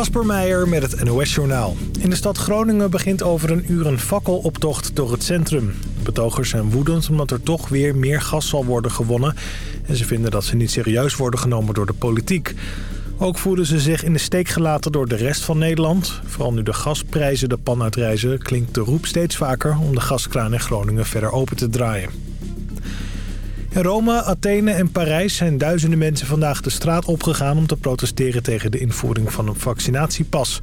Kasper Meijer met het NOS-journaal. In de stad Groningen begint over een uur een fakkeloptocht door het centrum. betogers zijn woedend omdat er toch weer meer gas zal worden gewonnen. En ze vinden dat ze niet serieus worden genomen door de politiek. Ook voelen ze zich in de steek gelaten door de rest van Nederland. Vooral nu de gasprijzen de pan uitreizen... klinkt de roep steeds vaker om de gaskraan in Groningen verder open te draaien. In Rome, Athene en Parijs zijn duizenden mensen vandaag de straat opgegaan... om te protesteren tegen de invoering van een vaccinatiepas.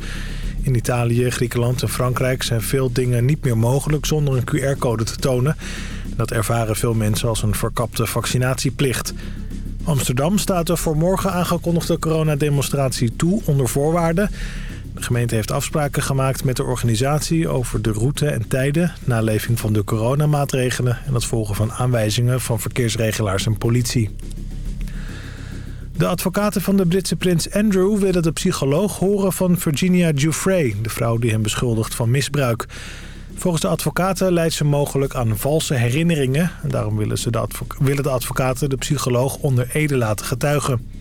In Italië, Griekenland en Frankrijk zijn veel dingen niet meer mogelijk zonder een QR-code te tonen. Dat ervaren veel mensen als een verkapte vaccinatieplicht. Amsterdam staat de voor morgen aangekondigde coronademonstratie toe onder voorwaarden. De gemeente heeft afspraken gemaakt met de organisatie over de route en tijden... naleving van de coronamaatregelen en het volgen van aanwijzingen van verkeersregelaars en politie. De advocaten van de Britse prins Andrew willen de psycholoog horen van Virginia Giuffre... de vrouw die hem beschuldigt van misbruik. Volgens de advocaten leidt ze mogelijk aan valse herinneringen. En daarom willen, ze de willen de advocaten de psycholoog onder ede laten getuigen.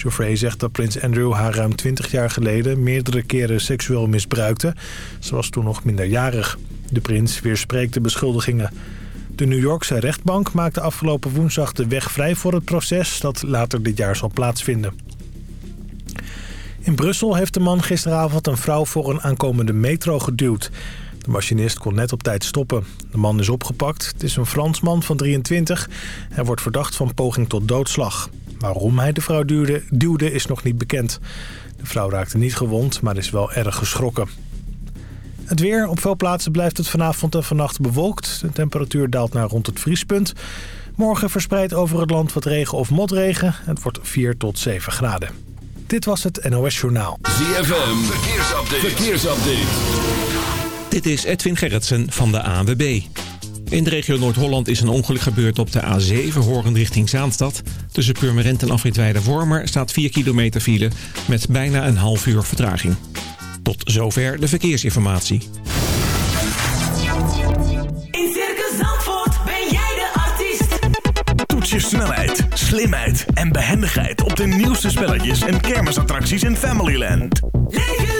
Geoffrey zegt dat prins Andrew haar ruim 20 jaar geleden meerdere keren seksueel misbruikte. Ze was toen nog minderjarig. De prins weerspreekt de beschuldigingen. De New Yorkse rechtbank maakte afgelopen woensdag de weg vrij voor het proces dat later dit jaar zal plaatsvinden. In Brussel heeft de man gisteravond een vrouw voor een aankomende metro geduwd. De machinist kon net op tijd stoppen. De man is opgepakt. Het is een Fransman van 23. Hij wordt verdacht van poging tot doodslag. Waarom hij de vrouw duwde, duwde is nog niet bekend. De vrouw raakte niet gewond, maar is wel erg geschrokken. Het weer. Op veel plaatsen blijft het vanavond en vannacht bewolkt. De temperatuur daalt naar rond het vriespunt. Morgen verspreidt over het land wat regen of motregen. Het wordt 4 tot 7 graden. Dit was het NOS Journaal. ZFM. Verkeersupdate. Verkeersupdate. Dit is Edwin Gerritsen van de ANWB. In de regio Noord-Holland is een ongeluk gebeurd op de A7 horend richting Zaanstad. Tussen Purmerend en Afritweide Wormer staat 4 kilometer file met bijna een half uur vertraging. Tot zover de verkeersinformatie. In Circus Zandvoort ben jij de artiest. Toets je snelheid, slimheid en behendigheid op de nieuwste spelletjes en kermisattracties in Familyland. Leef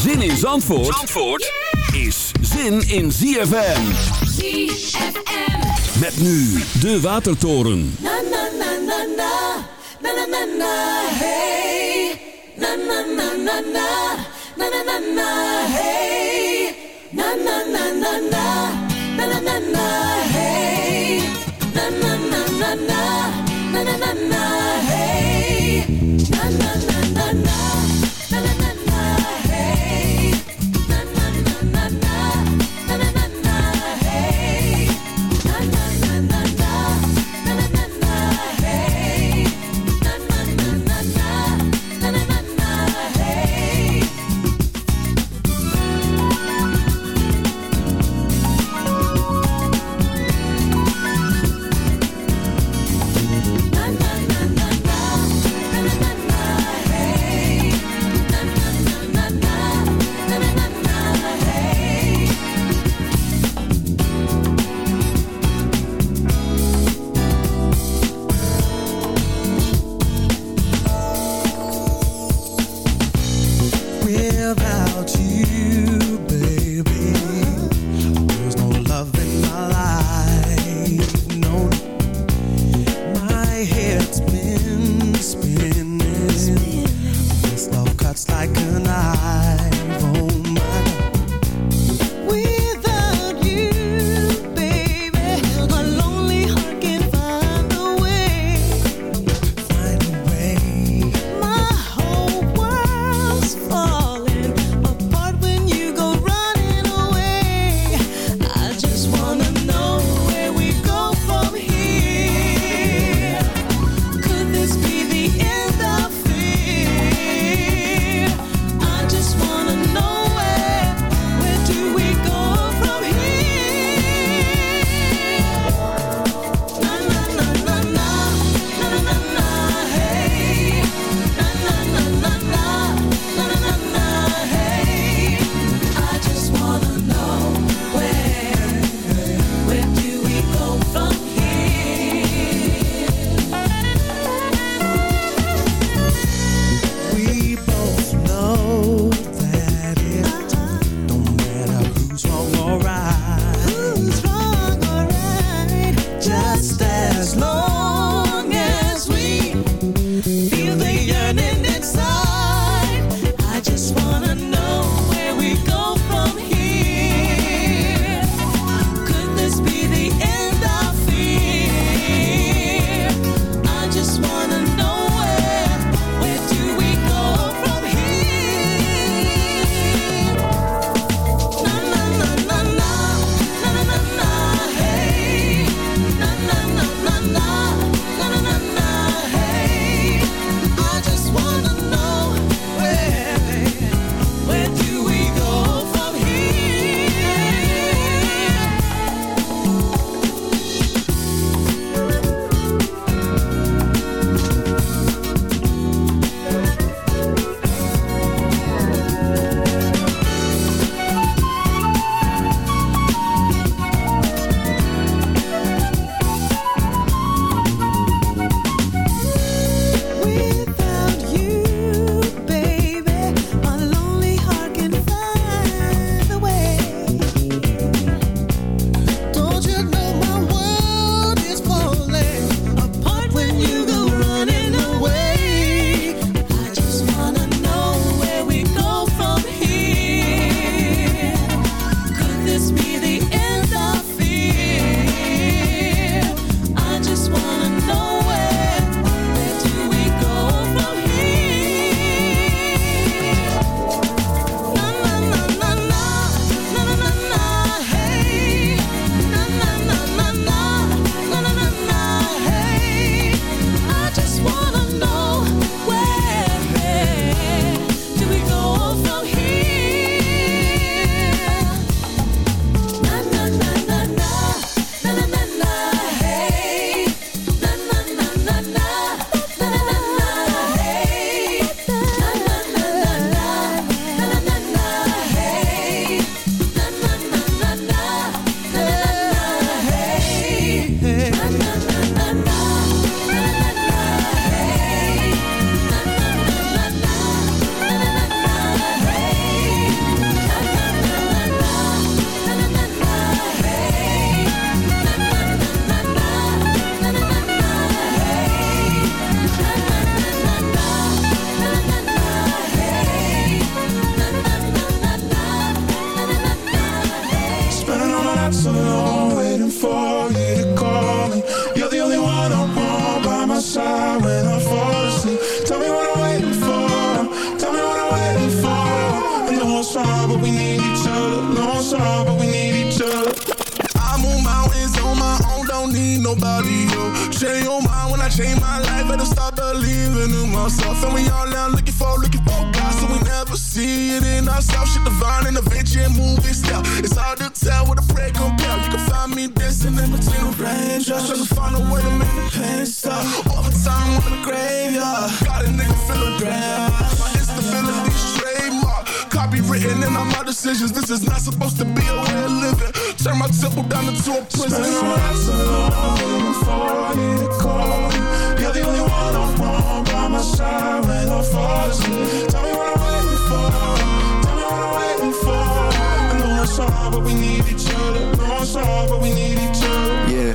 Zin in Zandvoort, Zandvoort is zin in ZFM. ZFM. Met nu de Watertoren. Na na na na na. Na na na na. Hey. Na na na na na. Na na na na. Hey. Na na na na na. Na na na na. Trademark, written in all my decisions. This is not supposed to be a way of living. Turn my temple down into a prison. Spending all my nights alone, waiting for you to call me. You're the only one I want by my side when I fall asleep. Tell me what I'm waiting for. Tell me what I'm waiting for. I know it's hard, but we need each other. I Know it's hard, but we need each other. Yeah,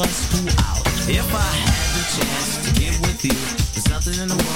out. If I had the chance to get with you, there's nothing in the world.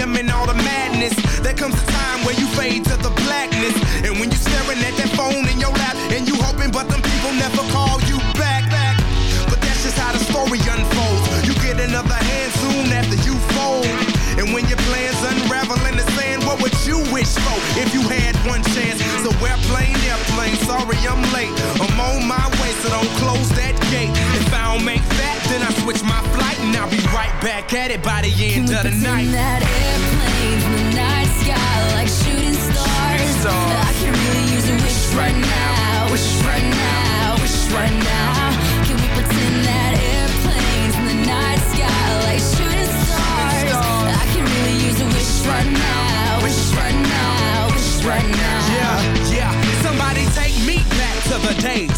I'm in all the madness. There comes a time where you fade to the back at it by the end of the night. that airplane in the night sky like shooting stars. Shooting stars. I could really use a wish right, right now, wish right now, wish right now. Can we pretend that airplanes in the night sky like shooting stars? I could really use a wish right now, wish right now, wish right now. Yeah, yeah. Somebody take me back to the days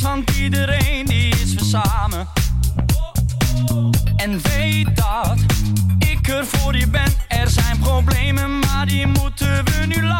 want iedereen die is we samen. En weet dat ik er voor je ben. Er zijn problemen, maar die moeten we nu laten.